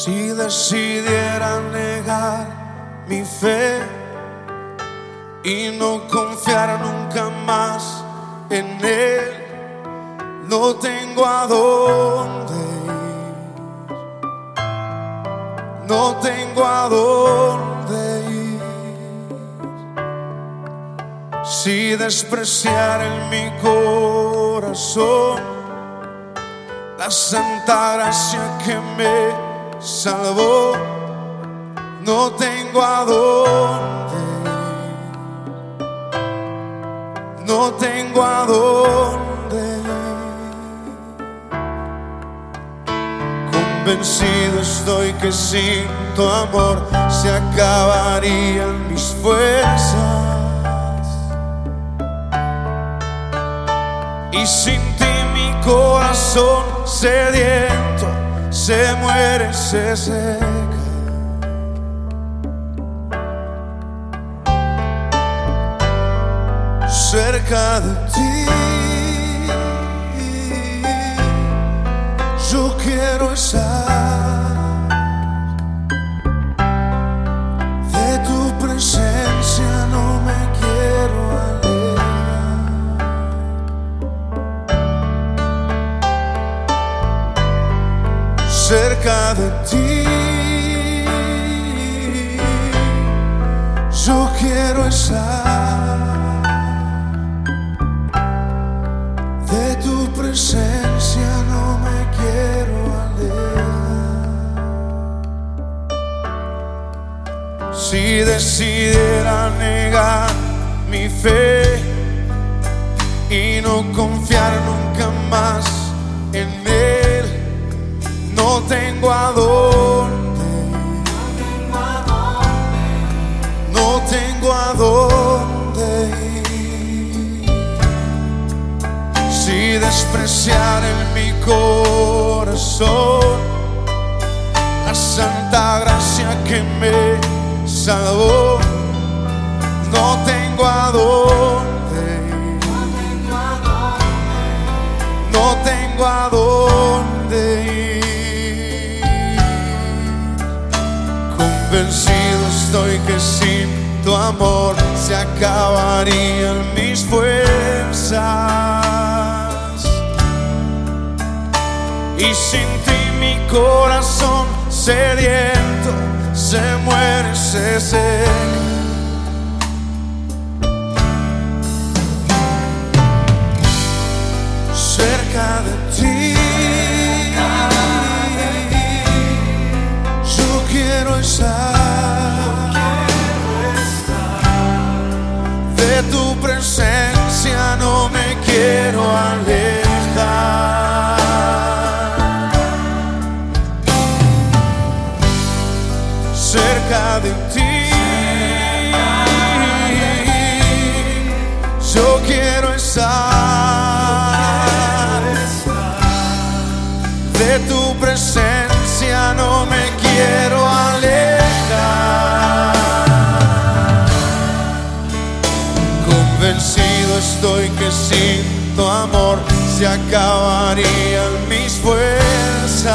Si decidiera negar mi fe y no confiar nunca más en Él, no tengo a dónde ir. No tengo a dónde ir. Si despreciar en mi corazón la santa gracia que me salvó, no tengo a dónde. No tengo a dónde. Convencido estoy que sin tu amor se acabarían mis fuerzas. Y sin ti mi corazón sediento se muere, se seca. Cerca de ti, yo quiero estar. Cerca de ti. Yo quiero estar de tu presencia, no me quiero alejar. Si decidiera negar mi fe y no confiar nunca más en él no tengo a. No tengo a. Si despreciar en mi corazón la santa gracia que me salvó, no tengo a dónde. No tengo a Convencido estoy que sin tu amor se acabarían mis fuerzas. Y sin ti mi corazón sediento se muere, se seca. cerca de ti. Presencia, no me quiero alejar. Convencido estoy que sin tu amor se acabarían mis fuerzas.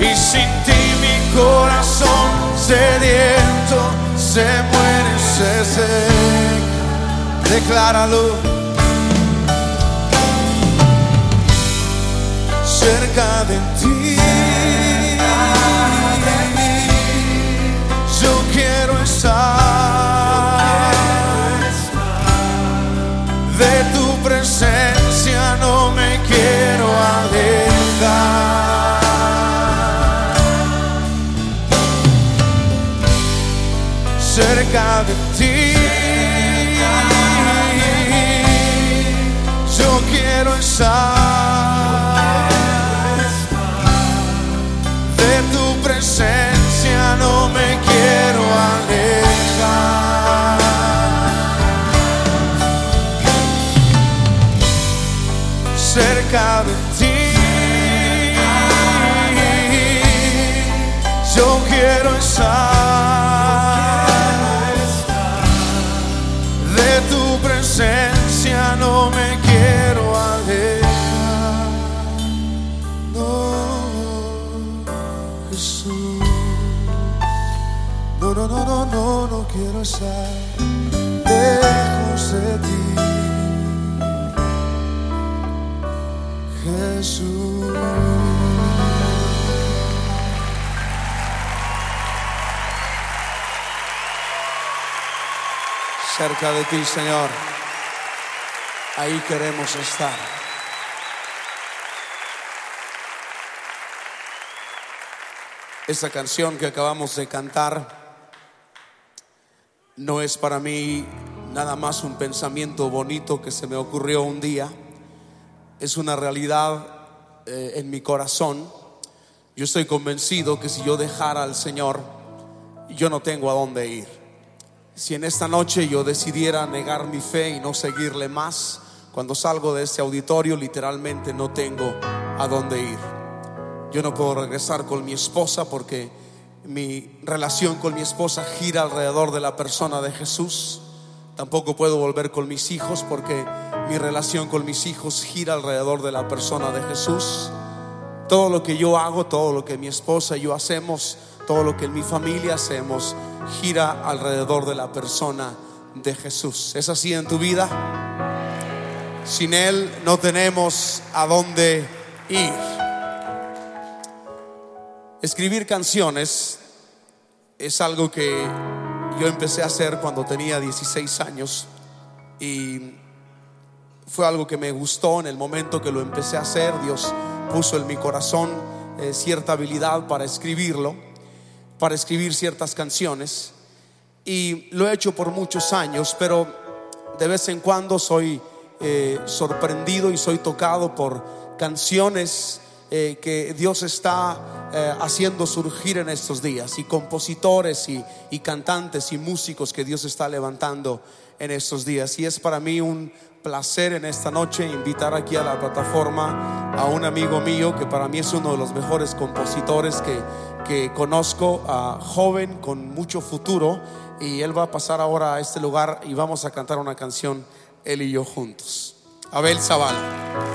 Y sin ti mi corazón sediento se muere, se seca. Decláralo. Cerca de ti. Yo quiero estar de tu presencia, no me quiero alejar. Cerca de ti. Cerca de ti, yo quiero estar Jesús. Cerca de ti, Señor. Ahí queremos estar. Esa canción que acabamos de cantar no es para mí nada más un pensamiento bonito que se me ocurrió un día, es una realidad eh, en mi corazón. Yo estoy convencido que si yo dejara al Señor, yo no tengo a dónde ir. Si en esta noche yo decidiera negar mi fe y no seguirle más, cuando salgo de este auditorio literalmente no tengo a dónde ir. Yo no puedo regresar con mi esposa porque mi relación con mi esposa gira alrededor de la persona de Jesús. Tampoco puedo volver con mis hijos porque mi relación con mis hijos gira alrededor de la persona de Jesús. Todo lo que yo hago, todo lo que mi esposa y yo hacemos, todo lo que en mi familia hacemos, gira alrededor de la persona de Jesús. ¿Es así en tu vida? Sin Él no tenemos a dónde ir. Escribir canciones es algo que yo empecé a hacer cuando tenía 16 años y fue algo que me gustó en el momento que lo empecé a hacer. Dios puso en mi corazón eh, cierta habilidad para escribirlo, para escribir ciertas canciones y lo he hecho por muchos años, pero de vez en cuando soy eh, sorprendido y soy tocado por canciones eh, que Dios está eh, haciendo surgir en estos días y compositores y, y cantantes y músicos que Dios está levantando en estos días. Y es para mí un placer en esta noche invitar aquí a la plataforma a un amigo mío que para mí es uno de los mejores compositores que, que conozco, a joven con mucho futuro. Y él va a pasar ahora a este lugar y vamos a cantar una canción, él y yo juntos. Abel Zavala.